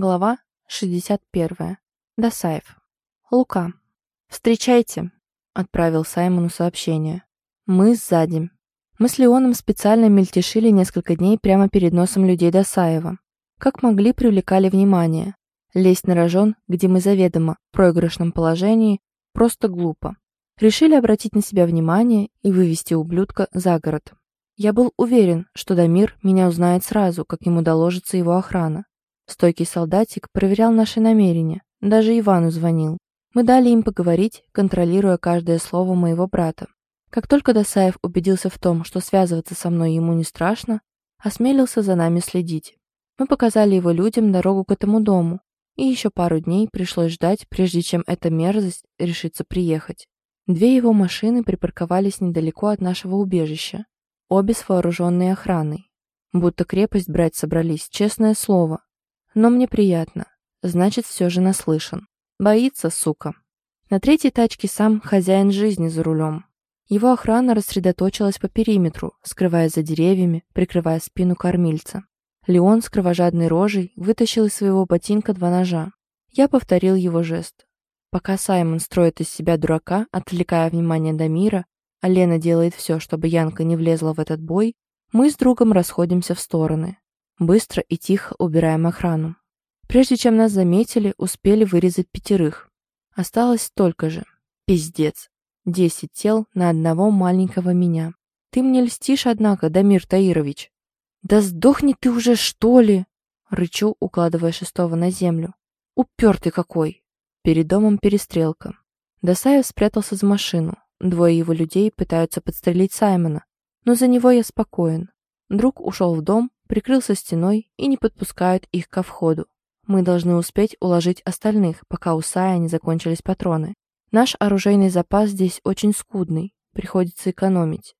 Глава 61. Досаев. Лука. «Встречайте», — отправил Саймону сообщение. «Мы сзади». Мы с Леоном специально мельтешили несколько дней прямо перед носом людей Досаева. Как могли, привлекали внимание. Лезть на рожон, где мы заведомо в проигрышном положении, просто глупо. Решили обратить на себя внимание и вывести ублюдка за город. Я был уверен, что Дамир меня узнает сразу, как ему доложится его охрана. Стойкий солдатик проверял наши намерения, даже Ивану звонил. Мы дали им поговорить, контролируя каждое слово моего брата. Как только Досаев убедился в том, что связываться со мной ему не страшно, осмелился за нами следить. Мы показали его людям дорогу к этому дому, и еще пару дней пришлось ждать, прежде чем эта мерзость решится приехать. Две его машины припарковались недалеко от нашего убежища, обе с вооруженной охраной. Будто крепость брать собрались, честное слово. Но мне приятно. Значит, все же наслышан. Боится, сука. На третьей тачке сам хозяин жизни за рулем. Его охрана рассредоточилась по периметру, скрываясь за деревьями, прикрывая спину кормильца. Леон с кровожадной рожей вытащил из своего ботинка два ножа. Я повторил его жест. Пока Саймон строит из себя дурака, отвлекая внимание до мира, а Лена делает все, чтобы Янка не влезла в этот бой, мы с другом расходимся в стороны. Быстро и тихо убираем охрану. Прежде чем нас заметили, успели вырезать пятерых. Осталось столько же. Пиздец. Десять тел на одного маленького меня. Ты мне льстишь, однако, Дамир Таирович. Да сдохни ты уже, что ли? Рычу, укладывая шестого на землю. Упертый какой. Перед домом перестрелка. Досаев спрятался за машину. Двое его людей пытаются подстрелить Саймона, но за него я спокоен. Друг ушел в дом, прикрылся стеной и не подпускают их ко входу. Мы должны успеть уложить остальных, пока у Сая не закончились патроны. Наш оружейный запас здесь очень скудный, приходится экономить.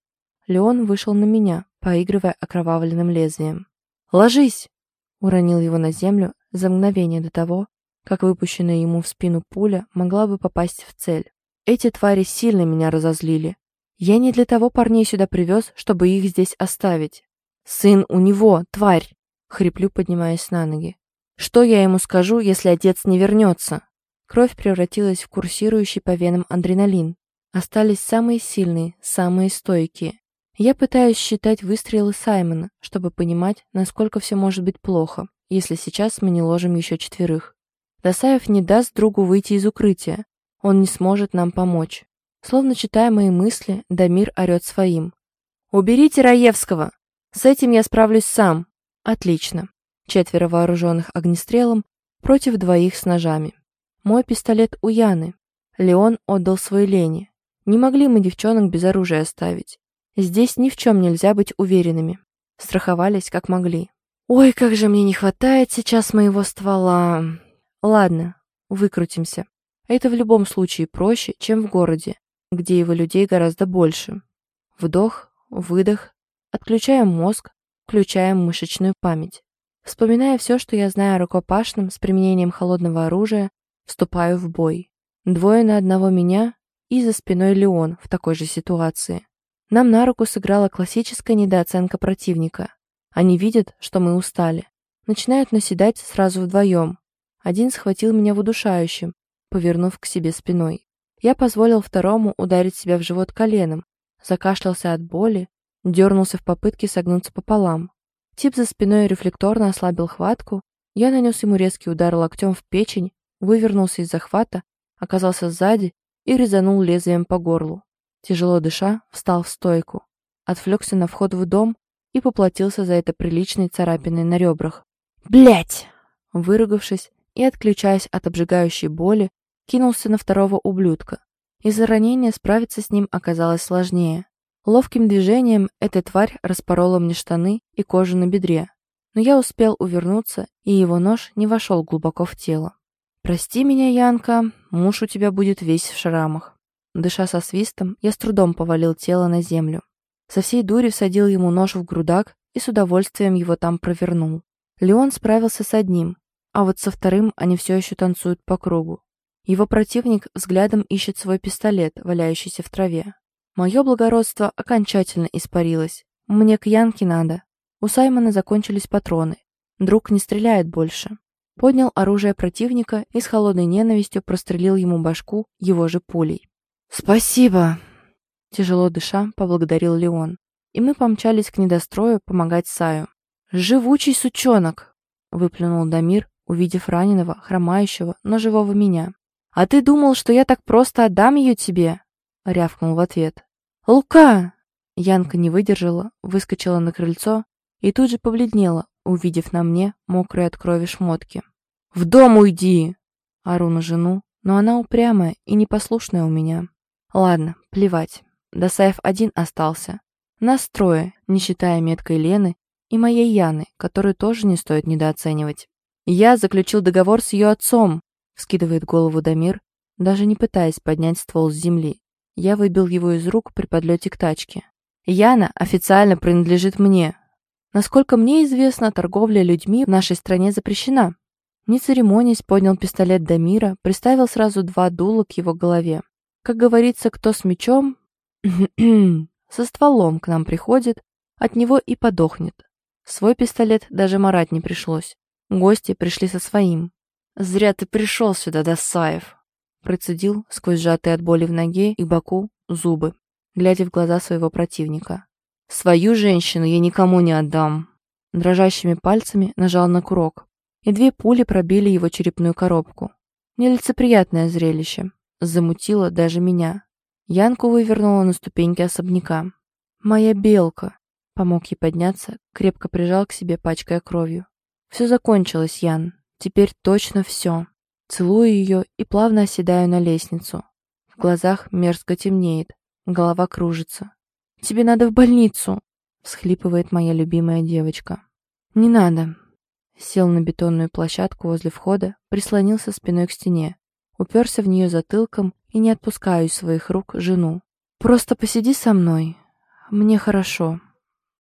Леон вышел на меня, поигрывая окровавленным лезвием. «Ложись!» — уронил его на землю за мгновение до того, как выпущенная ему в спину пуля могла бы попасть в цель. Эти твари сильно меня разозлили. Я не для того парней сюда привез, чтобы их здесь оставить. «Сын у него, тварь!» — хриплю, поднимаясь на ноги. «Что я ему скажу, если отец не вернется?» Кровь превратилась в курсирующий по венам адреналин. Остались самые сильные, самые стойкие. Я пытаюсь считать выстрелы Саймона, чтобы понимать, насколько все может быть плохо, если сейчас мы не ложим еще четверых. Досаев не даст другу выйти из укрытия. Он не сможет нам помочь. Словно читая мои мысли, Дамир орет своим. «Уберите Раевского! С этим я справлюсь сам. Отлично. Четверо вооруженных огнестрелом против двоих с ножами. Мой пистолет у Яны. Леон отдал свой Лене. Не могли мы девчонок без оружия оставить. Здесь ни в чем нельзя быть уверенными. Страховались как могли. Ой, как же мне не хватает сейчас моего ствола. Ладно, выкрутимся. Это в любом случае проще, чем в городе, где его людей гораздо больше. Вдох, выдох, Отключаем мозг, включаем мышечную память. Вспоминая все, что я знаю о рукопашном с применением холодного оружия, вступаю в бой. Двое на одного меня и за спиной Леон в такой же ситуации. Нам на руку сыграла классическая недооценка противника. Они видят, что мы устали. Начинают наседать сразу вдвоем. Один схватил меня в удушающем, повернув к себе спиной. Я позволил второму ударить себя в живот коленом, закашлялся от боли дернулся в попытке согнуться пополам. Тип за спиной рефлекторно ослабил хватку, я нанес ему резкий удар локтем в печень, вывернулся из захвата, оказался сзади и резанул лезвием по горлу. Тяжело дыша, встал в стойку, отвлекся на вход в дом и поплатился за это приличной царапиной на ребрах. Блять! Выругавшись и отключаясь от обжигающей боли, кинулся на второго ублюдка. Из-за ранения справиться с ним оказалось сложнее. Ловким движением эта тварь распорола мне штаны и кожу на бедре, но я успел увернуться, и его нож не вошел глубоко в тело. «Прости меня, Янка, муж у тебя будет весь в шрамах». Дыша со свистом, я с трудом повалил тело на землю. Со всей дури всадил ему нож в грудак и с удовольствием его там провернул. Леон справился с одним, а вот со вторым они все еще танцуют по кругу. Его противник взглядом ищет свой пистолет, валяющийся в траве. Мое благородство окончательно испарилось. Мне к Янке надо. У Саймона закончились патроны. Друг не стреляет больше. поднял оружие противника и с холодной ненавистью прострелил ему башку его же пулей. «Спасибо!» Тяжело дыша, поблагодарил Леон. И мы помчались к недострою помогать Саю. «Живучий сучонок!» — выплюнул Дамир, увидев раненого, хромающего, но живого меня. «А ты думал, что я так просто отдам ее тебе?» — рявкнул в ответ. «Лука!» Янка не выдержала, выскочила на крыльцо и тут же побледнела, увидев на мне мокрые от крови шмотки. «В дом уйди!» Ору на жену, но она упрямая и непослушная у меня. Ладно, плевать. Досаев один остался. Нас трое, не считая меткой Лены и моей Яны, которую тоже не стоит недооценивать. Я заключил договор с ее отцом, скидывает голову Дамир, даже не пытаясь поднять ствол с земли. Я выбил его из рук при подлете к тачке. Яна официально принадлежит мне, Насколько мне известно, торговля людьми в нашей стране запрещена. Не церемонясь, поднял пистолет Дамира, приставил сразу два дула к его голове. Как говорится, кто с мечом, со стволом к нам приходит, от него и подохнет. Свой пистолет даже марать не пришлось. Гости пришли со своим. «Зря ты пришел сюда, Досаев!» Процедил сквозь сжатые от боли в ноге и боку зубы, глядя в глаза своего противника. Свою женщину я никому не отдам. Дрожащими пальцами нажал на курок, и две пули пробили его черепную коробку. Нелицеприятное зрелище. Замутило даже меня. Янку вывернула на ступеньки особняка. «Моя белка!» Помог ей подняться, крепко прижал к себе, пачкая кровью. «Все закончилось, Ян. Теперь точно все». Целую ее и плавно оседаю на лестницу. В глазах мерзко темнеет, голова кружится. «Тебе надо в больницу!» — всхлипывает моя любимая девочка. «Не надо!» Сел на бетонную площадку возле входа, прислонился спиной к стене, уперся в нее затылком и не отпускаю из своих рук жену. «Просто посиди со мной. Мне хорошо».